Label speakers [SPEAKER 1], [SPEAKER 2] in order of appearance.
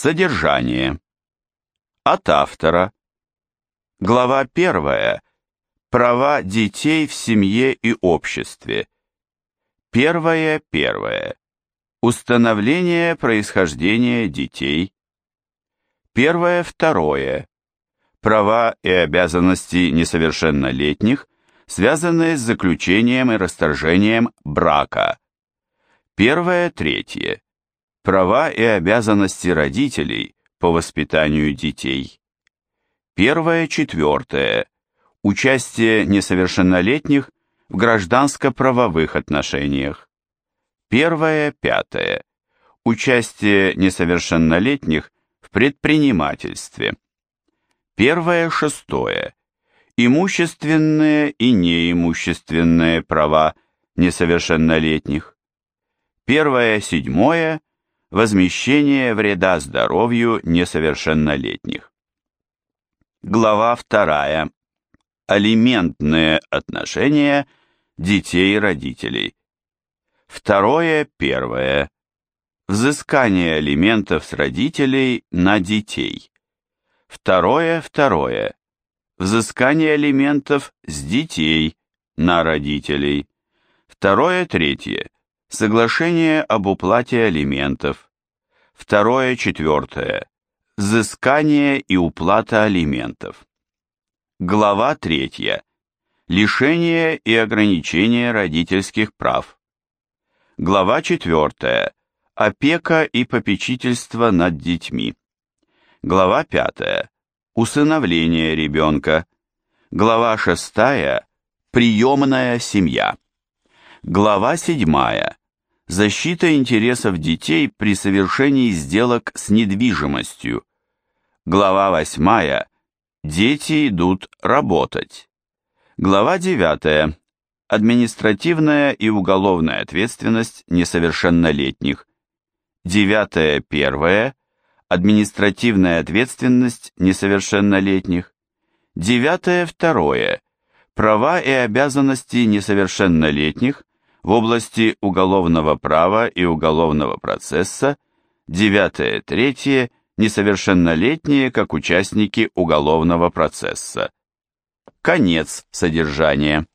[SPEAKER 1] Содержание. От автора. Глава 1. Права детей в семье и обществе. Первое первое. Установление происхождения детей. Первое второе. Права и обязанности несовершеннолетних, связанные с заключением и расторжением брака. Первое третье Права и обязанности родителей по воспитанию детей. Первое четвертое. Участие несовершеннолетних в гражданско-правовых отношениях. Первое пятое. Участие несовершеннолетних в предпринимательстве. Первое шестое. Имущественные и неимущественные права несовершеннолетних. Первое седьмое Возмещение вреда здоровью несовершеннолетних. Глава 2. Алиментные отношения детей и родителей. Второе первое. Взыскание алиментов с родителей на детей. Второе второе. Взыскание алиментов с детей на родителей. Второе третье Соглашение об уплате алиментов. Второе, четвертое. Взыскание и уплата алиментов. Глава третья. Лишение и ограничение родительских прав. Глава четвертая. Опека и попечительство над детьми. Глава пятая. Усыновление ребенка. Глава шестая. Приемная семья. Глава седьмая. Защита интересов детей при совершении сделок с недвижимостью. Глава 8. Дети идут работать. Глава 9. Административная и уголовная ответственность несовершеннолетних. 9. 1. Административная ответственность несовершеннолетних. 9. 2. Права и обязанности несовершеннолетних в области уголовного права и уголовного процесса, 9-3 несовершеннолетние как участники уголовного процесса. Конец содержания.